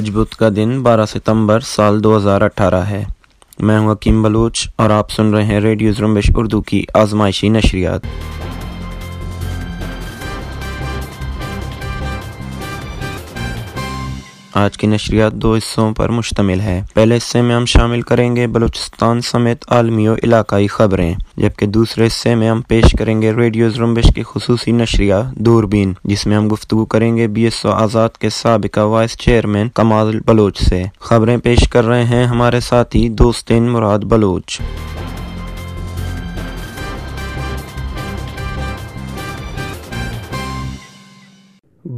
آج بدھ کا دن بارہ ستمبر سال دو ہزار اٹھارہ ہے۔ میں ہوں حکیم بلوچ اور آپ سن رہے ہیں ریڈیو زرمبش اردو کی آزمائشی نشریات۔ آج کی نشریات دو حصوں پر مشتمل ہے۔ پہلے حصے میں ہم شامل کریں گے بلوچستان سمیت عالمی و علاقائی خبریں، جبکہ دوسرے حصے میں ہم پیش کریں گے ریڈیو زرمبش کی خصوصی نشریہ دوربین، جس میں ہم گفتگو کریں گے بی ایس او آزاد کے سابقہ وائس چیئرمین کمال بلوچ سے۔ خبریں پیش کر رہے ہیں ہمارے ساتھی دوستین مراد بلوچ۔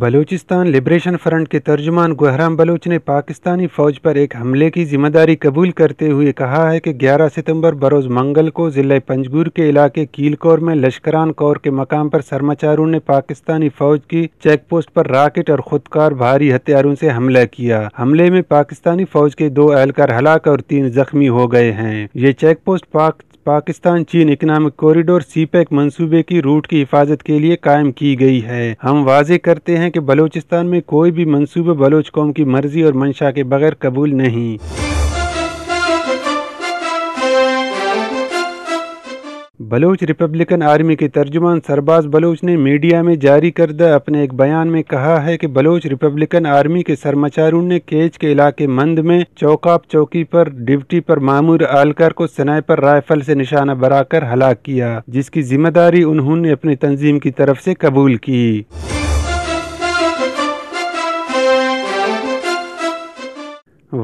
بلوچستان لبریشن فرنٹ کے ترجمان گہرام بلوچ نے پاکستانی فوج پر ایک حملے کی ذمہ داری قبول کرتے ہوئے کہا ہے کہ گیارہ ستمبر بروز منگل کو ضلع پنجگور کے علاقے کیل کور میں لشکران کور کے مقام پر سرمچاروں نے پاکستانی فوج کی چیک پوسٹ پر راکٹ اور خودکار بھاری ہتھیاروں سے حملہ کیا۔ حملے میں پاکستانی فوج کے دو اہلکار ہلاک اور تین زخمی ہو گئے ہیں۔ یہ چیک پوسٹ پاک پاکستان چین اکنامک کوریڈور سی پیک منصوبے کی روٹ کی حفاظت کے لیے قائم کی گئی ہے۔ ہم واضح کرتے ہیں کہ بلوچستان میں کوئی بھی منصوبہ بلوچ قوم کی مرضی اور منشا کے بغیر قبول نہیں۔ بلوچ ریپبلکن آرمی کے ترجمان سرباز بلوچ نے میڈیا میں جاری کردہ اپنے ایک بیان میں کہا ہے کہ بلوچ ریپبلکن آرمی کے سرمچاروں نے کیچ کے علاقے مند میں چوکاپ چوکی پر ڈیوٹی پر معمور آلکر کو سنائپر رائفل سے نشانہ برا کر ہلاک کیا، جس کی ذمہ داری انہوں نے اپنی تنظیم کی طرف سے قبول کی۔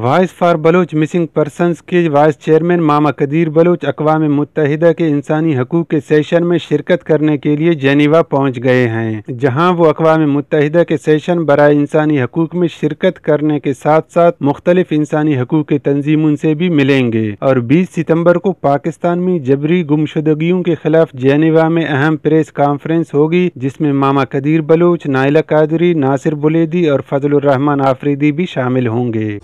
Voice for Baloch missing persons کے وائس چیئرمین ماما قدیر بلوچ اقوام متحدہ کے انسانی حقوق کے سیشن میں شرکت کرنے کے لیے جینیوا پہنچ گئے ہیں، جہاں وہ اقوام متحدہ کے سیشن برائے انسانی حقوق میں شرکت کرنے کے ساتھ ساتھ مختلف انسانی حقوق کے تنظیموں سے بھی ملیں گے۔ اور بیس ستمبر کو پاکستان میں جبری گمشدگیوں کے خلاف جینیوا میں اہم پریس کانفرنس ہوگی، جس میں ماما قدیر بلوچ، نائلہ قادری، ناصر بلیدی اور فضل الرحمان آفریدی بھی شامل ہوں گے۔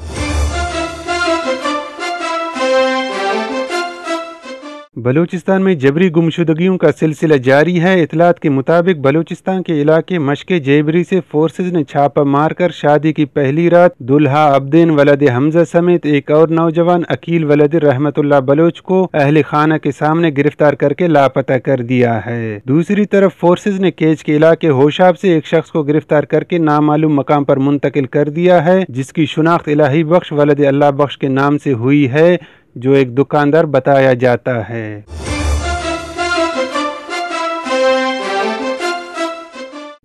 بلوچستان میں جبری گمشدگیوں کا سلسلہ جاری ہے۔ اطلاعات کے مطابق بلوچستان کے علاقے مشق جیبری سے فورسز نے چھاپا مار کر شادی کی پہلی رات۔ دلہا عبدین ولد حمزہ سمیت ایک اور نوجوان عقیل ولد رحمت اللہ بلوچ کو اہل خانہ کے سامنے گرفتار کر کے لاپتہ کر دیا ہے۔ دوسری طرف فورسز نے کیچ کے علاقے ہوشاب سے ایک شخص کو گرفتار کر کے نامعلوم مقام پر منتقل کر دیا ہے، جس کی شناخت الہی بخش ولد اللہ بخش کے نام سے ہوئی ہے۔ جو ایک دکاندار بتایا جاتا ہے۔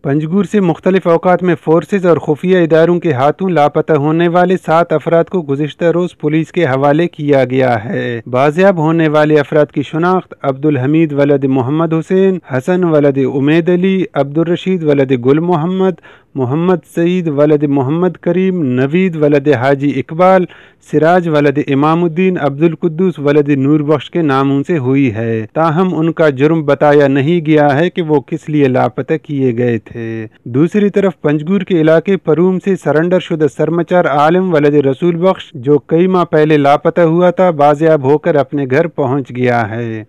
پنجگور سے مختلف اوقات میں فورسز اور خفیہ اداروں کے ہاتھوں لاپتہ ہونے والے سات افراد کو گزشتہ روز پولیس کے حوالے کیا گیا ہے۔ بازیاب ہونے والے افراد کی شناخت عبد الحمید ولد محمد حسین، حسن ولد امید علی عبد الرشید ولد گل محمد محمد سعید ولد محمد کریم، نوید ولد حاجی اقبال، سراج ولد امام الدین عبد القدس ولد نور بخش کے ناموں سے ہوئی ہے۔ تاہم ان کا جرم بتایا نہیں گیا ہے کہ وہ کس لیے لاپتہ کیے گئے تھے۔ دوسری طرف پنجگور کے علاقے پروم سے سرنڈر شدہ سرمچار عالم ولد رسول بخش، جو کئی ماہ پہلے لاپتہ ہوا تھا، بازیاب ہو کر اپنے گھر پہنچ گیا ہے۔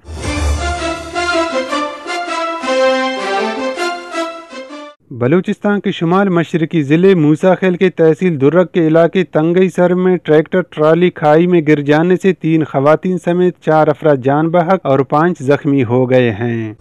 بلوچستان کے شمال مشرقی ضلع موسا خیل کے تحصیل درک کے علاقے تنگئی سر میں ٹریکٹر ٹرالی کھائی میں گر جانے سے تین خواتین سمیت چار افراد جان بحق اور پانچ زخمی ہو گئے ہیں۔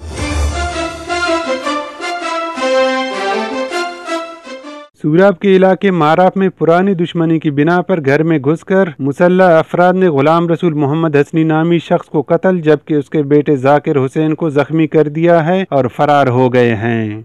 سوراب کے علاقے ماراپ میں پرانی دشمنی کی بنا پر گھر میں گھس کر مسلح افراد نے غلام رسول محمد حسنی نامی شخص کو قتل، جبکہ اس کے بیٹے ذاکر حسین کو زخمی کر دیا ہے اور فرار ہو گئے ہیں۔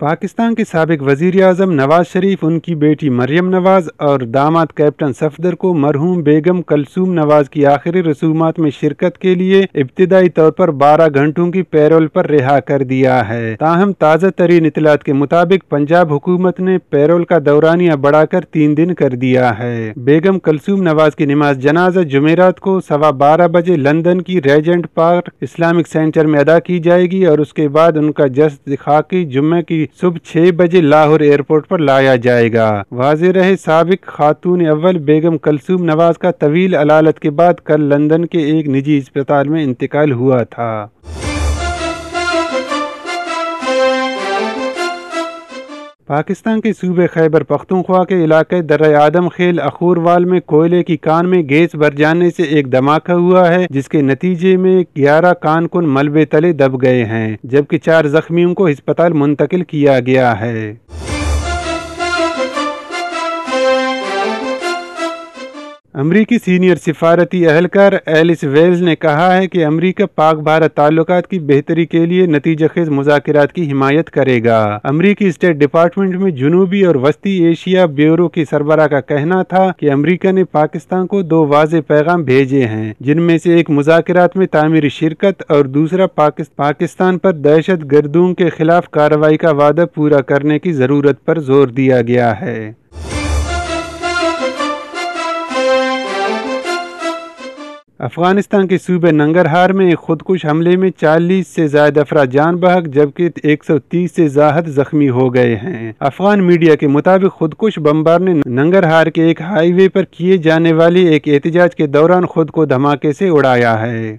پاکستان کے سابق وزیر اعظم نواز شریف، ان کی بیٹی مریم نواز اور داماد کیپٹن صفدر کو مرحوم بیگم کلثوم نواز کی آخری رسومات میں شرکت کے لیے ابتدائی طور پر بارہ گھنٹوں کی پیرول پر رہا کر دیا ہے۔ تاہم، تازہ ترین اطلاعات کے مطابق، پنجاب حکومت نے پیرول کا دورانیہ بڑھا کر تین دن کر دیا ہے۔ بیگم کلثوم نواز کی نماز جنازہ جمعرات کو سوا بارہ بجے لندن کی ریجنٹ پارک اسلامک سینٹر میں ادا کی جائے گی اور اس کے بعد ان کا جسد خاکی، جمعہ کی صبح چھ بجے لاہور ایئرپورٹ پر لایا جائے گا۔ واضح رہے، سابق خاتون اول بیگم کلثوم نواز کا طویل علالت کے بعد کل لندن کے ایک نجی اسپتال میں انتقال ہوا تھا۔ پاکستان کے صوبے خیبر پختونخوا کے علاقے در آدم خیل اخوروال میں کوئلے کی کان میں گیس بھر جانے سے ایک دھماکہ ہوا ہے، جس کے نتیجے میں گیارہ کان کن ملبے تلے دب گئے ہیں، جبکہ چار زخمیوں کو ہسپتال منتقل کیا گیا ہے۔ امریکی سینئر سفارتی اہلکار ایلس ویلز نے کہا ہے کہ امریکہ پاک بھارت تعلقات کی بہتری کے لیے نتیجہ خیز مذاکرات کی حمایت کرے گا۔ امریکی اسٹیٹ ڈپارٹمنٹ میں جنوبی اور وسطی ایشیا بیورو کی سربراہ کا کہنا تھا کہ امریکہ نے پاکستان کو دو واضح پیغام بھیجے ہیں، جن میں سے ایک مذاکرات میں تعمیری شرکت اور دوسرا پاکستان پر دہشت گردوں کے خلاف کارروائی کا وعدہ پورا کرنے کی ضرورت پر زور دیا گیا ہے۔ افغانستان کے صوبے ننگرہار میں ایک خودکش حملے میں چالیس سے زائد افراد جان بحق جبکہ ایک سو تیس سے زائد زخمی ہو گئے ہیں۔ افغان میڈیا کے مطابق خودکش بمبار نے ننگرہار کے ایک ہائی وے پر کیے جانے والی ایک احتجاج کے دوران خود کو دھماکے سے اڑایا ہے۔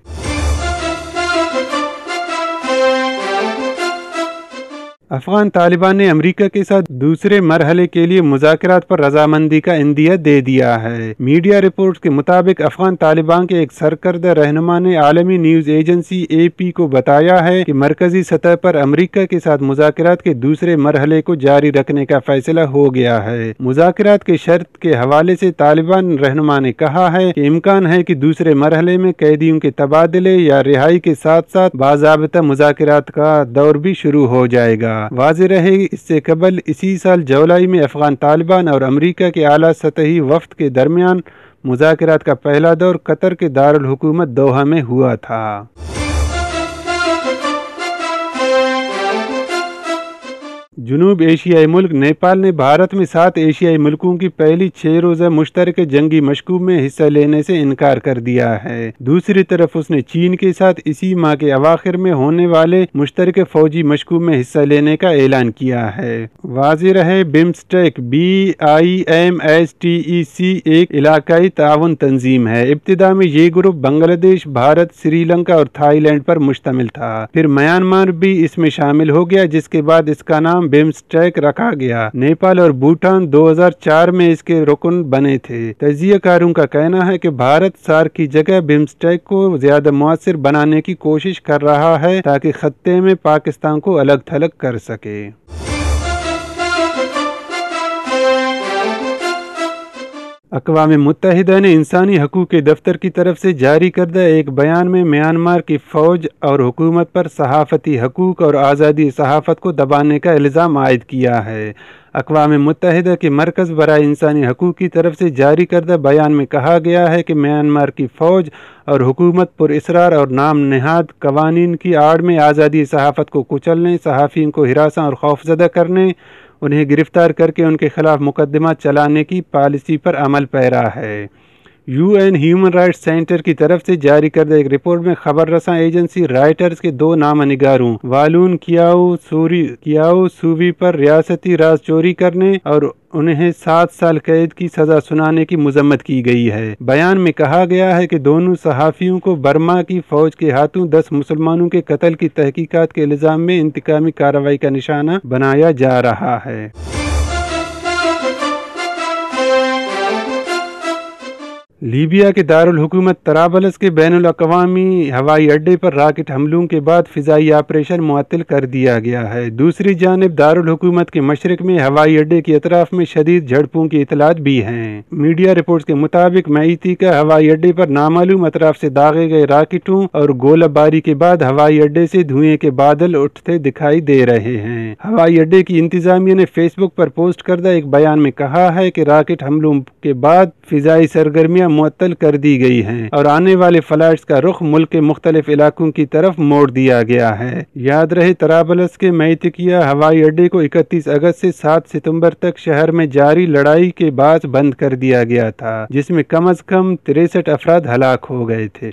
افغان طالبان نے امریکہ کے ساتھ دوسرے مرحلے کے لیے مذاکرات پر رضامندی کا اندیا دے دیا ہے۔ میڈیا رپورٹس کے مطابق افغان طالبان کے ایک سرکردہ رہنما نے عالمی نیوز ایجنسی اے پی کو بتایا ہے کہ مرکزی سطح پر امریکہ کے ساتھ مذاکرات کے دوسرے مرحلے کو جاری رکھنے کا فیصلہ ہو گیا ہے۔ مذاکرات کے شرط کے حوالے سے طالبان رہنما نے کہا ہے کہ امکان ہے کہ دوسرے مرحلے میں قیدیوں کے تبادلے یا رہائی کے ساتھ ساتھ باضابطہ مذاکرات کا دور بھی شروع ہو جائے گا۔ واضح رہے اس سے قبل اسی سال جولائی میں افغان طالبان اور امریکہ کے اعلیٰ سطحی وفد کے درمیان مذاکرات کا پہلا دور قطر کے دارالحکومت دوحہ میں ہوا تھا۔ جنوب ایشیائی ملک نیپال نے بھارت میں سات ایشیائی ملکوں کی پہلی چھ روزہ مشترکہ جنگی مشکوب میں حصہ لینے سے انکار کر دیا ہے۔ دوسری طرف اس نے چین کے ساتھ اسی ماہ کے اواخر میں ہونے والے مشترکہ فوجی مشکوب میں حصہ لینے کا اعلان کیا ہے۔ واضح رہے BIMSTEC B I M S T E C ایک علاقائی تعاون تنظیم ہے۔ ابتدا میں یہ گروپ بنگلہ دیش، بھارت، سری لنکا اور تھائی لینڈ پر مشتمل تھا۔ پھر میانمار بھی اس میں شامل ہو گیا، جس کے بعد اس کا نام بمسٹیک رکھا گیا۔ نیپال اور بھوٹان دو ہزار چار میں اس کے رکن بنے تھے۔ تجزیہ کاروں کا کہنا ہے کہ بھارت سار کی جگہ بمسٹیک کو زیادہ مؤثر بنانے کی کوشش کر رہا ہے تاکہ خطے میں پاکستان کو الگ تھلگ کر سکے۔ اقوام متحدہ نے انسانی حقوق کے دفتر کی طرف سے جاری کردہ ایک بیان میں میانمار کی فوج اور حکومت پر صحافتی حقوق اور آزادی صحافت کو دبانے کا الزام عائد کیا ہے۔ اقوام متحدہ کے مرکز برائے انسانی حقوق کی طرف سے جاری کردہ بیان میں کہا گیا ہے کہ میانمار کی فوج اور حکومت پر اسرار اور نام نہاد قوانین کی آڑ میں آزادی صحافت کو کچلنے صحافیوں کو ہراساں اور خوفزدہ کرنے انہیں گرفتار کر کے ان کے خلاف مقدمہ چلانے کی پالیسی پر عمل پیرا ہے۔ U N human rights centre کی طرف سے جاری کردہ ایک رپورٹ میں خبر رساں ایجنسی رائٹرز کے دو نام نگاروں والون کیاؤ سوری، کیاؤ سووی پر ریاستی راز چوری کرنے اور انہیں سات سال قید کی سزا سنانے کی مذمت کی گئی ہے۔ بیان میں کہا گیا ہے کہ دونوں صحافیوں کو برما کی فوج کے ہاتھوں دس مسلمانوں کے قتل کی تحقیقات کے الزام میں انتقامی کارروائی کا نشانہ بنایا جا رہا ہے۔ لیبیا کے دارالحکومت طرابلس کے بین الاقوامی ہوائی اڈے پر راکٹ حملوں کے بعد فضائی آپریشن معطل کر دیا گیا ہے۔ دوسری جانب دارالحکومت کے مشرق میں ہوائی اڈے کے اطراف میں شدید جھڑپوں کی اطلاعات بھی ہیں۔ میڈیا رپورٹس کے مطابق میتی کا ہوائی اڈے پر نامعلوم اطراف سے داغے گئے راکٹوں اور گولہ باری کے بعد ہوائی اڈے سے دھوئیں کے بادل اٹھتے دکھائی دے رہے ہیں۔ ہوائی اڈے کی انتظامیہ نے فیس بک پر پوسٹ کردہ ایک بیان میں کہا ہے کہ راکٹ حملوں کے بعد فضائی سرگرمیاں معطل کر دی گئی ہیں اور آنے والے فلائٹس کا رخ ملک کے مختلف علاقوں کی طرف موڑ دیا گیا ہے۔ یاد رہے ترابلس کے میتکیا ہوائی اڈے کو اکتیس اگست سے سات ستمبر تک شہر میں جاری لڑائی کے بعد بند کر دیا گیا تھا، جس میں کم از کم تریسٹھ افراد ہلاک ہو گئے تھے۔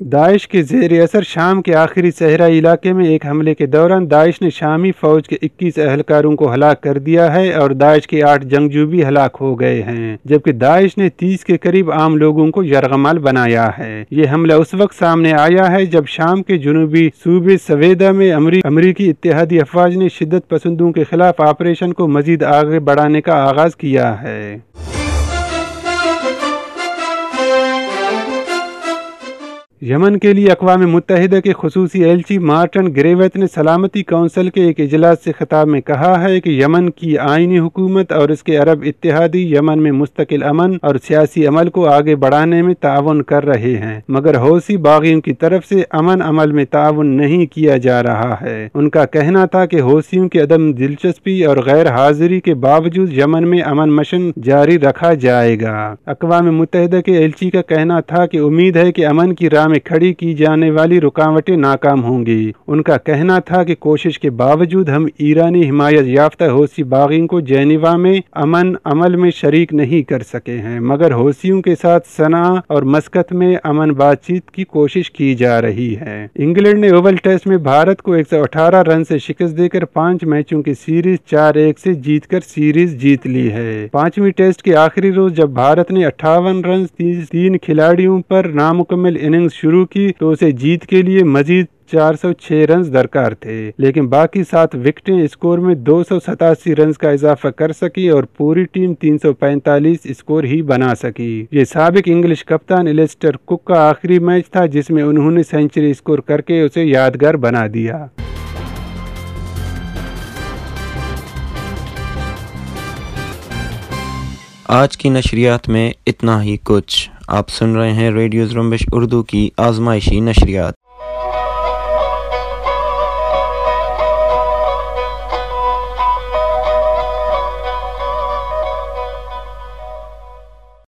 داعش کے زیر اثر شام کے آخری صحرائی علاقے میں ایک حملے کے دوران داعش نے شامی فوج کے اکیس اہلکاروں کو ہلاک کر دیا ہے اور داعش کے آٹھ جنگجو بھی ہلاک ہو گئے ہیں، جبکہ داعش نے تیس کے قریب عام لوگوں کو یرغمال بنایا ہے۔ یہ حملہ اس وقت سامنے آیا ہے جب شام کے جنوبی صوبے سویدا میں امریکی اتحادی افواج نے شدت پسندوں کے خلاف آپریشن کو مزید آگے بڑھانے کا آغاز کیا ہے۔ یمن کے لیے اقوام متحدہ کے خصوصی ایلچی مارٹن گریوت نے سلامتی کونسل کے ایک اجلاس سے خطاب میں کہا ہے کہ یمن کی آئینی حکومت اور اس کے عرب اتحادی یمن میں مستقل امن اور سیاسی عمل کو آگے بڑھانے میں تعاون کر رہے ہیں۔ مگر حوثی باغیوں کی طرف سے امن عمل میں تعاون نہیں کیا جا رہا ہے۔ ان کا کہنا تھا کہ حوثیوں کے عدم دلچسپی اور غیر حاضری کے باوجود یمن میں امن مشن جاری رکھا جائے گا۔ اقوام متحدہ کے ایلچی کا کہنا تھا کہ امید ہے کہ امن کی راہ میں کھڑی کی جانے والی رکاوٹیں ناکام ہوں گی۔ ان کا کہنا تھا کہ کوشش کے باوجود ہم ایرانی حمایت یافتہ حوثی باغیوں کو جینیوا میں امن عمل میں شریک نہیں کر سکے ہیں، مگر حوثیوں کے ساتھ سنا اور مسکت میں امن بات چیت کی کوشش کی جا رہی ہے۔ انگلینڈ نے اوول ٹیسٹ میں بھارت کو ایک سو اٹھارہ رن سے شکست دے کر پانچ میچوں کی سیریز چار ایک سے جیت کر سیریز جیت لی ہے۔ پانچویں ٹیسٹ کے آخری روز جب بھارت نے اٹھاون رن تین کھلاڑیوں پر نامکمل اننگز شروع کی تو اسے جیت کے لیے مزید چار سو چھ رنز درکار تھے، لیکن باقی سات وکٹیں اسکور میں دو سو ستاسی رنز کا اضافہ کر سکی اور پوری ٹیم تین سو پینتالیس اسکور ہی بنا سکی۔ یہ سابق انگلش کپتان الیسٹر کک کا آخری میچ تھا جس میں انہوں نے سینچری اسکور کر کے اسے یادگار بنا دیا۔ آج کی نشریات میں اتنا ہی کچھ۔ آپ سن رہے ہیں ریڈیو زرمبش اردو کی آزمائشی نشریات۔